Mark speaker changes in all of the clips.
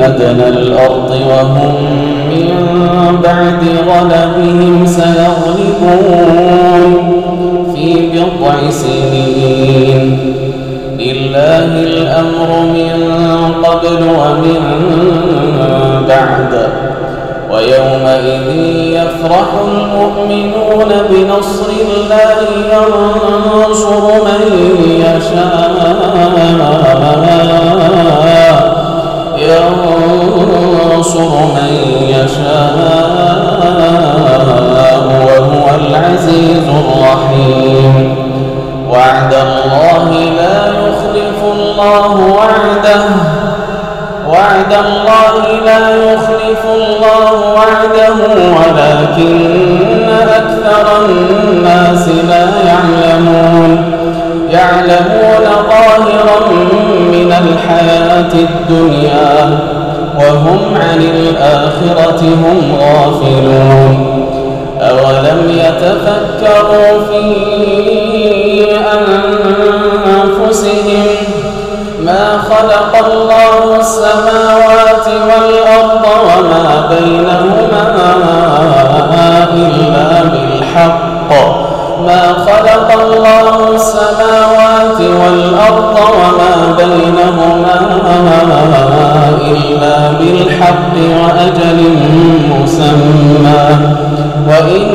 Speaker 1: أدنى الأرض وهم من بعد غلبهم سيغلبون في بضع سنين. لله الأمر من قبل ومن بعد. ويومئذ يفرح المؤمنون بنصر الله ينصر من يشاء. ينصر من يشاء وهو العزيز الرحيم. وعد الله لا يخلف الله وعده. وعد الله لا يخلف الله وعده ولكن أكثر الناس لا يعلمون. يعلمون من الحياة الدنيا وهم عن الآخرة هم غافلون. أولم يتفكروا في أنفسهم ما خلق الله السماوات والأرض وما بينهما إلا بالحق. ما خلق الله السماوات والأرض بالحق وأجل مسمى. وإن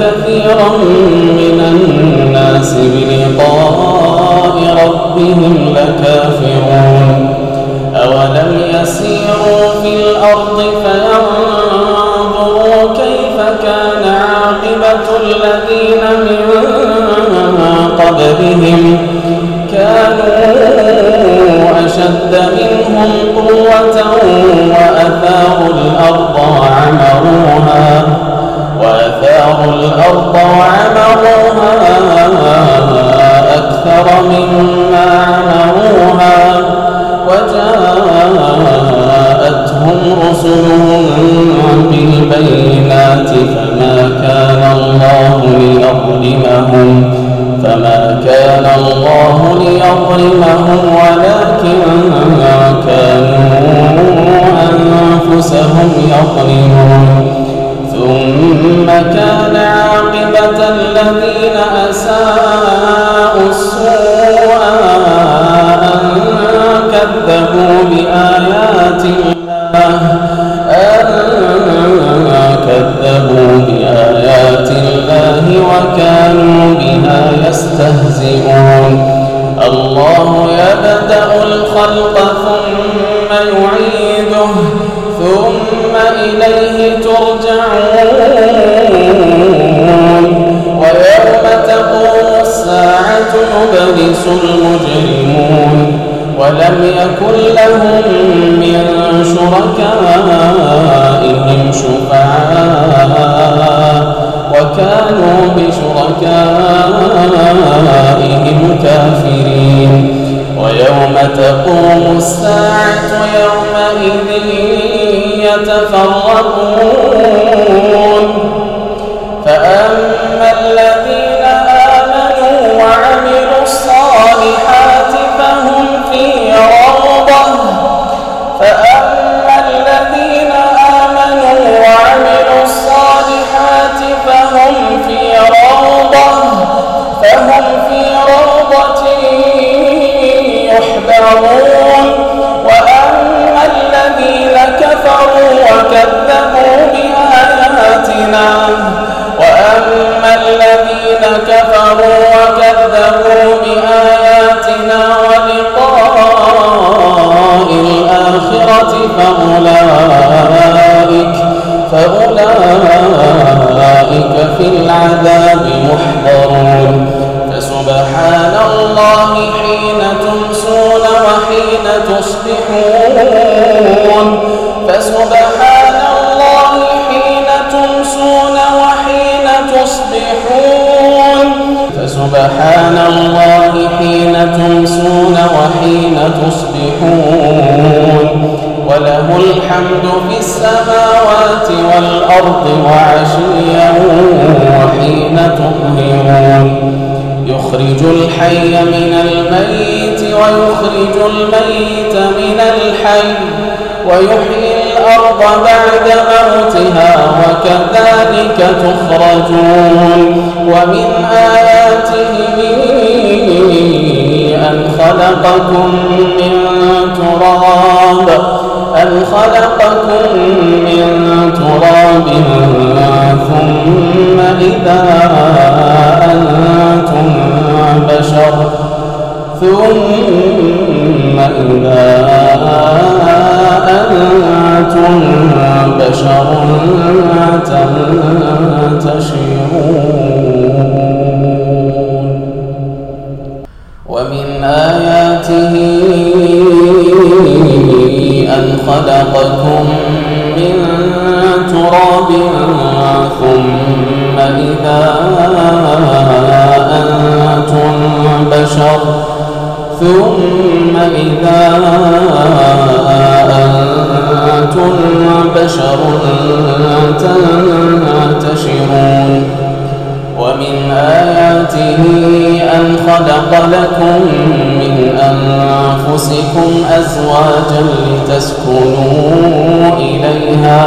Speaker 1: كثيرا من الناس بلقاء ربهم لكافرون. أولم يسيروا في الأرض فينظروا كيف كان عاقبة الذين من قبلهم. كانوا أشد منهم قوة وأثاروا الأرض وعمروها وأثاروا الأرض وعمروها أنفسهم يظلمون ثم كان عاقبة الذين أساءوا بشركائهم كافرين. ويوم تقوم الساعة يومئذ يتفرقون. أولئك في العذاب محضرون. فسبحان الله حين تمسون وحين تصبحون. فسبحان الله حين تمسون وحين تصبحون. فسبحان الله حين تمسون وحين تصبحون. وله الحمد في السماوات والأرض وعشيا وحين تظهرون يخرج الحي من الميت ويخرج الميت من الحي ويحيي الأرض بعد موتها وكذلك تخرجون. ومن آياته أن خلقكم من تراب أن خلقكم من تراب ثم إذا أنتم بشر ثم إذا أنتم بشر تنتشرون ومن آياته ثم إذا أنتم بشر ثم إذا أنتم بشر تنتشرون. ومن آياته أن خلق لكم من أنفسكم أزواجا لتسكنوا إليها.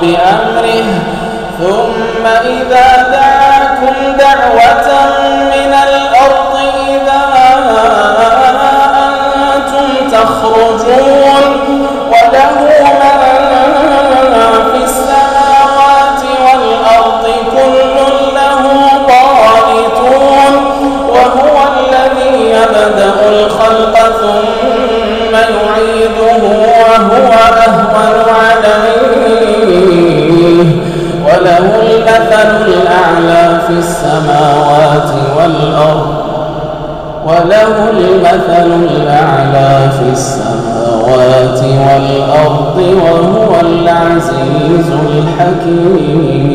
Speaker 1: بأمره. ثم إذا دعاكم دعوة من الأرض إذا أنتم تخرجون السماوات والأرض وله المثل الأعلى في السماوات والأرض وهو العزيز الحكيم.